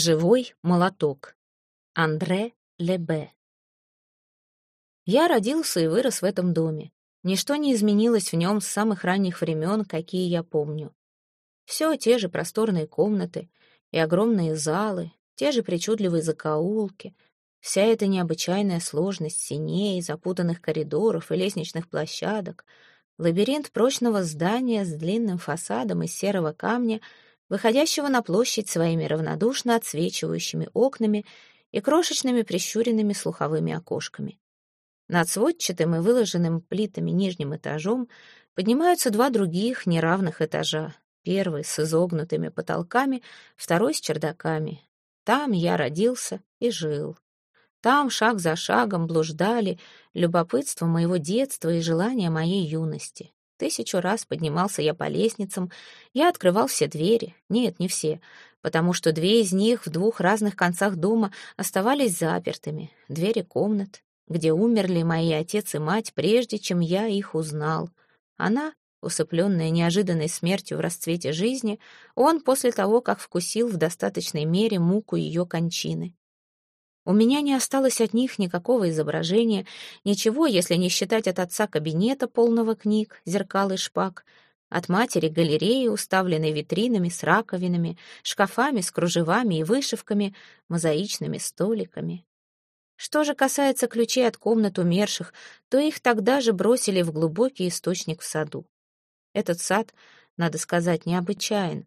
Живой молоток. Андре Лебе. Я родился и вырос в этом доме. Ничто не изменилось в нем с самых ранних времен, какие я помню. Все те же просторные комнаты и огромные залы, те же причудливые закоулки, вся эта необычайная сложность синей, запутанных коридоров и лестничных площадок, лабиринт прочного здания с длинным фасадом из серого камня — выходящего на площадь своими равнодушно отсвечивающими окнами и крошечными прищуренными слуховыми окошками. Над сводчатым и выложенным плитами нижним этажом поднимаются два других неравных этажа. Первый с изогнутыми потолками, второй с чердаками. Там я родился и жил. Там шаг за шагом блуждали любопытство моего детства и желания моей юности. Тысячу раз поднимался я по лестницам, я открывал все двери, нет, не все, потому что две из них в двух разных концах дома оставались запертыми, двери комнат, где умерли мои отец и мать, прежде чем я их узнал. Она, усыпленная неожиданной смертью в расцвете жизни, он после того, как вкусил в достаточной мере муку ее кончины. У меня не осталось от них никакого изображения, ничего, если не считать от отца кабинета полного книг, зеркал и шпаг, от матери галереи, уставленной витринами с раковинами, шкафами с кружевами и вышивками, мозаичными столиками. Что же касается ключей от комнат умерших, то их тогда же бросили в глубокий источник в саду. Этот сад, надо сказать, необычайен.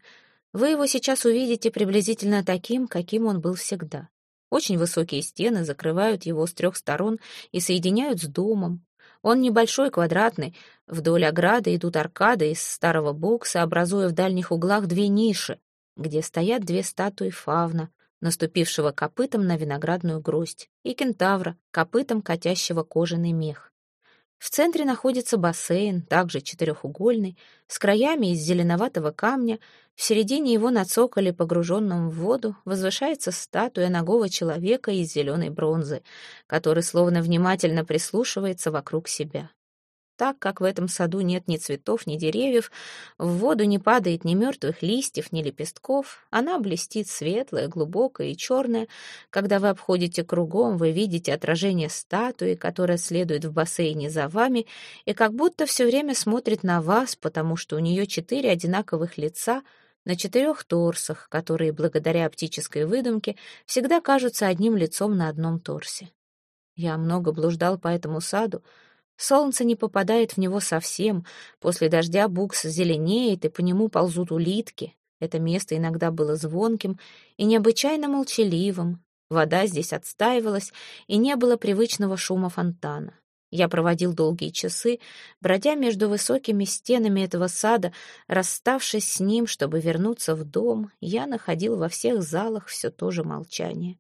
Вы его сейчас увидите приблизительно таким, каким он был всегда. Очень высокие стены закрывают его с трех сторон и соединяют с домом. Он небольшой, квадратный. Вдоль ограды идут аркады из старого бокса, образуя в дальних углах две ниши, где стоят две статуи фавна, наступившего копытом на виноградную гроздь, и кентавра, копытом катящего кожаный мех. В центре находится бассейн, также четырехугольный, с краями из зеленоватого камня. В середине его на цоколе, погруженном в воду, возвышается статуя ногого человека из зеленой бронзы, который словно внимательно прислушивается вокруг себя. Так как в этом саду нет ни цветов, ни деревьев, в воду не падает ни мертвых листьев, ни лепестков, она блестит светлая, глубокая и черная. Когда вы обходите кругом, вы видите отражение статуи, которая следует в бассейне за вами, и как будто все время смотрит на вас, потому что у нее четыре одинаковых лица на четырех торсах, которые, благодаря оптической выдумке, всегда кажутся одним лицом на одном торсе. Я много блуждал по этому саду, Солнце не попадает в него совсем. После дождя букс зеленеет, и по нему ползут улитки. Это место иногда было звонким и необычайно молчаливым. Вода здесь отстаивалась, и не было привычного шума фонтана. Я проводил долгие часы, бродя между высокими стенами этого сада, расставшись с ним, чтобы вернуться в дом, я находил во всех залах все то же молчание.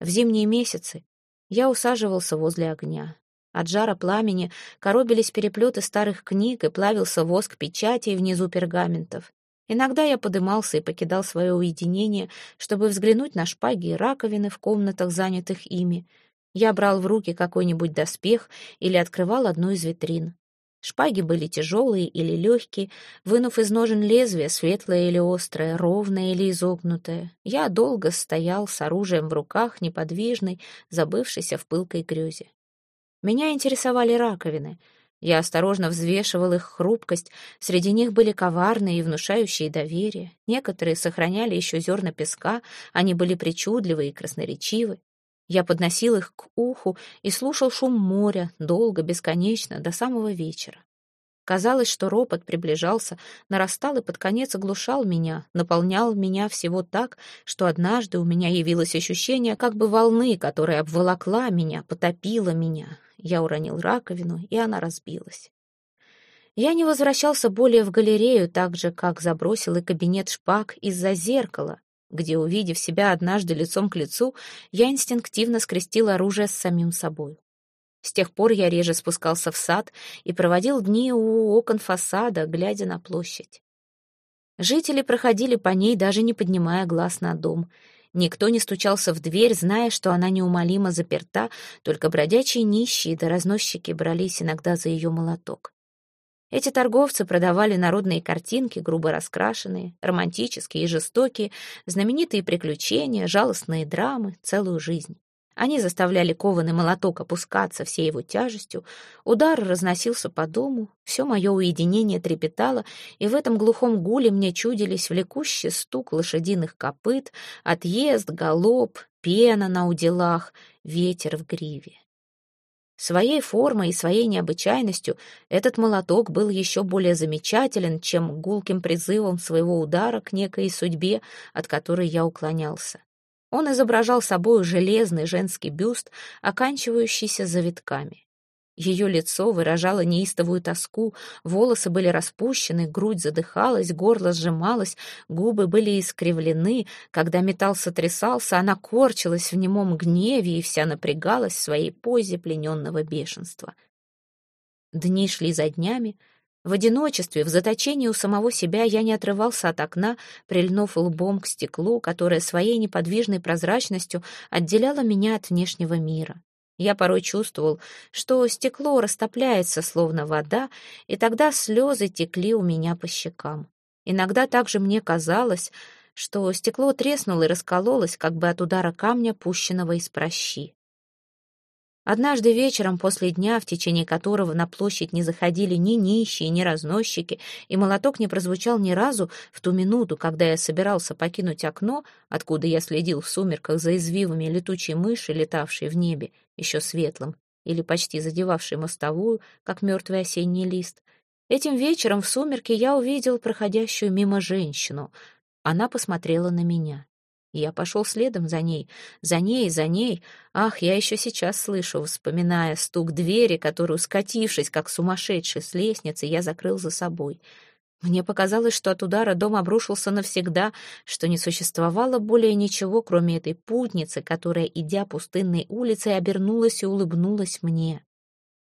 В зимние месяцы я усаживался возле огня. От жара пламени коробились переплеты старых книг и плавился воск печатей внизу пергаментов. Иногда я подымался и покидал свое уединение, чтобы взглянуть на шпаги и раковины в комнатах, занятых ими. Я брал в руки какой-нибудь доспех или открывал одну из витрин. Шпаги были тяжелые или легкие, вынув из ножен лезвие, светлое или острое, ровное или изогнутое. Я долго стоял с оружием в руках, неподвижный, забывшийся в пылкой грезе. Меня интересовали раковины. Я осторожно взвешивал их хрупкость. Среди них были коварные и внушающие доверие. Некоторые сохраняли еще зерна песка, они были причудливы и красноречивы. Я подносил их к уху и слушал шум моря долго, бесконечно, до самого вечера. Казалось, что ропот приближался, нарастал и под конец оглушал меня, наполнял меня всего так, что однажды у меня явилось ощущение как бы волны, которая обволокла меня, потопила меня. Я уронил раковину, и она разбилась. Я не возвращался более в галерею, так же, как забросил и кабинет шпаг из-за зеркала, где, увидев себя однажды лицом к лицу, я инстинктивно скрестил оружие с самим собой. С тех пор я реже спускался в сад и проводил дни у окон фасада, глядя на площадь. Жители проходили по ней, даже не поднимая глаз на дом. Никто не стучался в дверь, зная, что она неумолимо заперта, только бродячие нищие да разносчики брались иногда за ее молоток. Эти торговцы продавали народные картинки, грубо раскрашенные, романтические и жестокие, знаменитые приключения, жалостные драмы, целую жизнь. Они заставляли кованый молоток опускаться всей его тяжестью, удар разносился по дому, все мое уединение трепетало, и в этом глухом гуле мне чудились влекущий стук лошадиных копыт, отъезд, галоп, пена на уделах, ветер в гриве. Своей формой и своей необычайностью этот молоток был еще более замечателен, чем гулким призывом своего удара к некой судьбе, от которой я уклонялся. Он изображал собой железный женский бюст, оканчивающийся завитками. Ее лицо выражало неистовую тоску, волосы были распущены, грудь задыхалась, горло сжималось, губы были искривлены. Когда металл сотрясался, она корчилась в немом гневе и вся напрягалась в своей позе плененного бешенства. Дни шли за днями, в одиночестве, в заточении у самого себя я не отрывался от окна, прильнув лбом к стеклу, которое своей неподвижной прозрачностью отделяло меня от внешнего мира. Я порой чувствовал, что стекло растопляется, словно вода, и тогда слезы текли у меня по щекам. Иногда также мне казалось, что стекло треснуло и раскололось, как бы от удара камня, пущенного из прощи. Однажды вечером после дня, в течение которого на площадь не заходили ни нищие, ни разносчики, и молоток не прозвучал ни разу, в ту минуту, когда я собирался покинуть окно, откуда я следил в сумерках за извивами летучей мыши, летавшей в небе, еще светлым, или почти задевавшей мостовую, как мертвый осенний лист, этим вечером в сумерке я увидел проходящую мимо женщину. Она посмотрела на меня. Я пошел следом за ней, за ней, за ней. Ах, я еще сейчас слышу, вспоминая стук двери, которую, скатившись, как сумасшедший с лестницы, я закрыл за собой. Мне показалось, что от удара дом обрушился навсегда, что не существовало более ничего, кроме этой путницы, которая, идя пустынной улицей, обернулась и улыбнулась мне.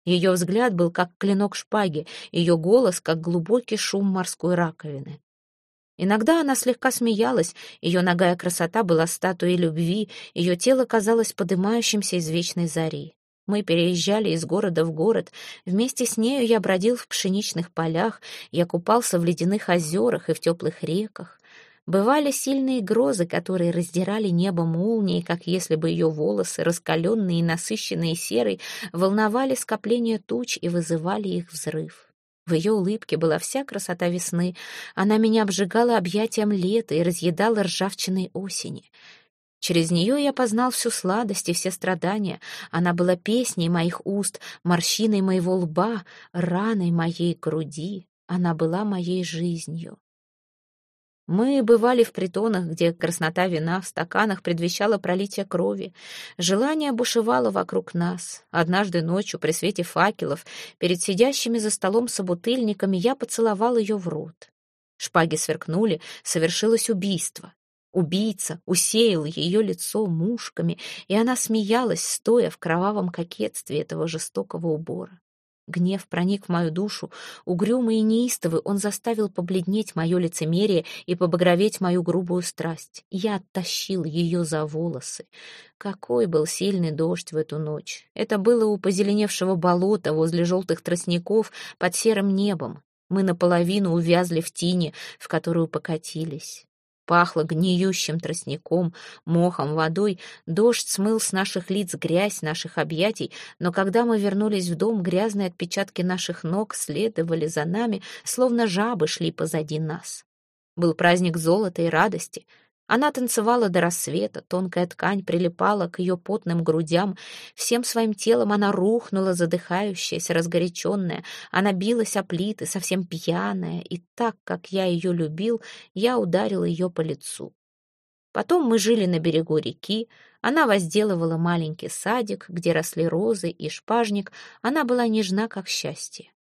Ее взгляд был как клинок шпаги, ее голос как глубокий шум морской раковины. Иногда она слегка смеялась, ее ногая красота была статуей любви, ее тело казалось подымающимся из вечной зари. Мы переезжали из города в город, вместе с нею я бродил в пшеничных полях, я купался в ледяных озерах и в теплых реках. Бывали сильные грозы, которые раздирали небо молнией, как если бы ее волосы, раскаленные и насыщенные серой, волновали скопление туч и вызывали их взрыв. В ее улыбке была вся красота весны. Она меня обжигала объятием лета и разъедала ржавчиной осени. Через нее я познал всю сладость и все страдания. Она была песней моих уст, морщиной моего лба, раной моей груди. Она была моей жизнью. Мы бывали в притонах, где краснота вина в стаканах предвещала пролитие крови. Желание бушевало вокруг нас. Однажды ночью при свете факелов перед сидящими за столом собутыльниками я поцеловал ее в рот. Шпаги сверкнули, совершилось убийство. Убийца усеял ее лицо мушками, и она смеялась, стоя в кровавом кокетстве этого жестокого убора. Гнев проник в мою душу, угрюмый и неистовый, он заставил побледнеть мое лицемерие и побагроветь мою грубую страсть. Я оттащил ее за волосы. Какой был сильный дождь в эту ночь. Это было у позеленевшего болота возле желтых тростников под серым небом. Мы наполовину увязли в тине, в которую покатились. Пахло гниющим тростником, мохом, водой. Дождь смыл с наших лиц грязь наших объятий, но когда мы вернулись в дом, грязные отпечатки наших ног следовали за нами, словно жабы шли позади нас. Был праздник золота и радости — она танцевала до рассвета, тонкая ткань прилипала к ее потным грудям. Всем своим телом она рухнула, задыхающаяся, разгоряченная. Она билась о плиты, совсем пьяная, и так, как я ее любил, я ударил ее по лицу. Потом мы жили на берегу реки, она возделывала маленький садик, где росли розы и шпажник, она была нежна, как счастье.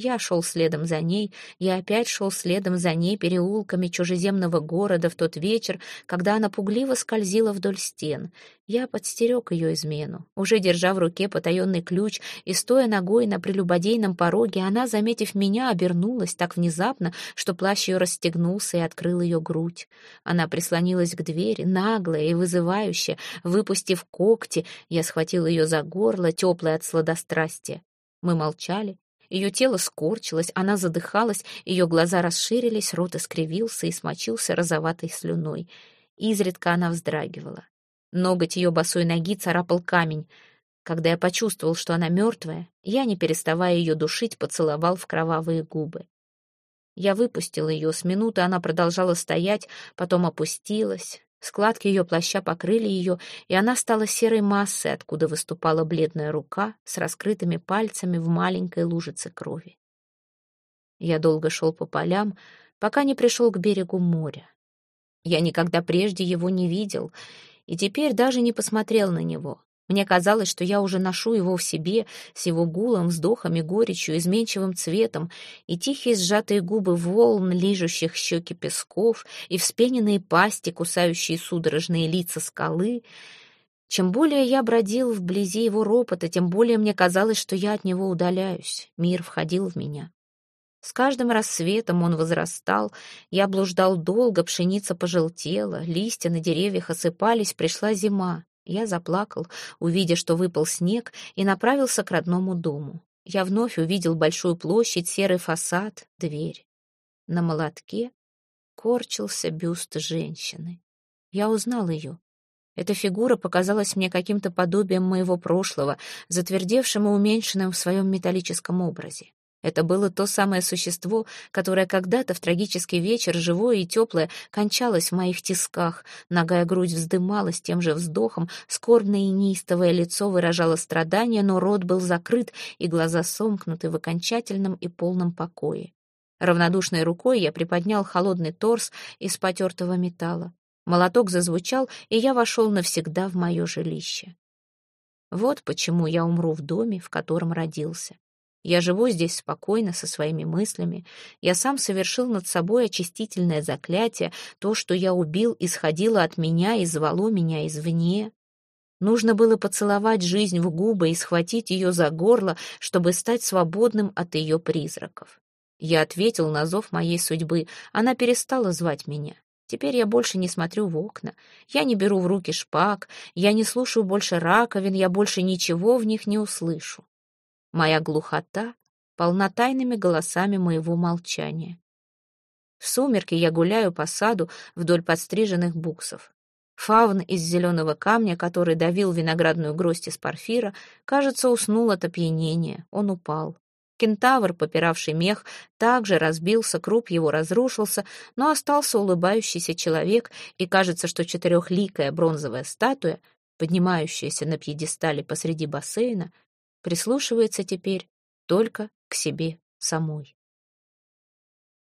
Я шел следом за ней, я опять шел следом за ней переулками чужеземного города в тот вечер, когда она пугливо скользила вдоль стен. Я подстерег ее измену. Уже держа в руке потаенный ключ и стоя ногой на прелюбодейном пороге, она, заметив меня, обернулась так внезапно, что плащ ее расстегнулся и открыл ее грудь. Она прислонилась к двери, наглая и вызывающая, выпустив когти. Я схватил ее за горло, теплое от сладострастия. Мы молчали, Ее тело скорчилось, она задыхалась, ее глаза расширились, рот искривился и смочился розоватой слюной. Изредка она вздрагивала. Ноготь ее босой ноги царапал камень. Когда я почувствовал, что она мертвая, я, не переставая ее душить, поцеловал в кровавые губы. Я выпустил ее, с минуты она продолжала стоять, потом опустилась. Складки ее плаща покрыли ее, и она стала серой массой, откуда выступала бледная рука с раскрытыми пальцами в маленькой лужице крови. Я долго шел по полям, пока не пришел к берегу моря. Я никогда прежде его не видел, и теперь даже не посмотрел на него. Мне казалось, что я уже ношу его в себе, с его гулом, вздохами, горечью, изменчивым цветом, и тихие сжатые губы волн, лижущих щеки песков, и вспененные пасти, кусающие судорожные лица скалы. Чем более я бродил вблизи его ропота, тем более мне казалось, что я от него удаляюсь. Мир входил в меня. С каждым рассветом он возрастал, я блуждал долго, пшеница пожелтела, листья на деревьях осыпались, пришла зима. Я заплакал, увидя, что выпал снег, и направился к родному дому. Я вновь увидел большую площадь, серый фасад, дверь. На молотке корчился бюст женщины. Я узнал ее. Эта фигура показалась мне каким-то подобием моего прошлого, затвердевшим и уменьшенным в своем металлическом образе. Это было то самое существо, которое когда-то в трагический вечер, живое и теплое, кончалось в моих тисках. Ногая грудь вздымалась тем же вздохом, скорбное и неистовое лицо выражало страдание, но рот был закрыт и глаза сомкнуты в окончательном и полном покое. Равнодушной рукой я приподнял холодный торс из потертого металла. Молоток зазвучал, и я вошел навсегда в мое жилище. Вот почему я умру в доме, в котором родился. Я живу здесь спокойно, со своими мыслями. Я сам совершил над собой очистительное заклятие. То, что я убил, исходило от меня и звало меня извне. Нужно было поцеловать жизнь в губы и схватить ее за горло, чтобы стать свободным от ее призраков. Я ответил на зов моей судьбы. Она перестала звать меня. Теперь я больше не смотрю в окна. Я не беру в руки шпаг. Я не слушаю больше раковин. Я больше ничего в них не услышу. Моя глухота полна тайными голосами моего молчания. В сумерки я гуляю по саду вдоль подстриженных буксов. Фавн из зеленого камня, который давил виноградную гроздь из парфира, кажется, уснул от опьянения. Он упал. Кентавр, попиравший мех, также разбился, круп его разрушился, но остался улыбающийся человек, и кажется, что четырехликая бронзовая статуя, поднимающаяся на пьедестале посреди бассейна, прислушивается теперь только к себе самой.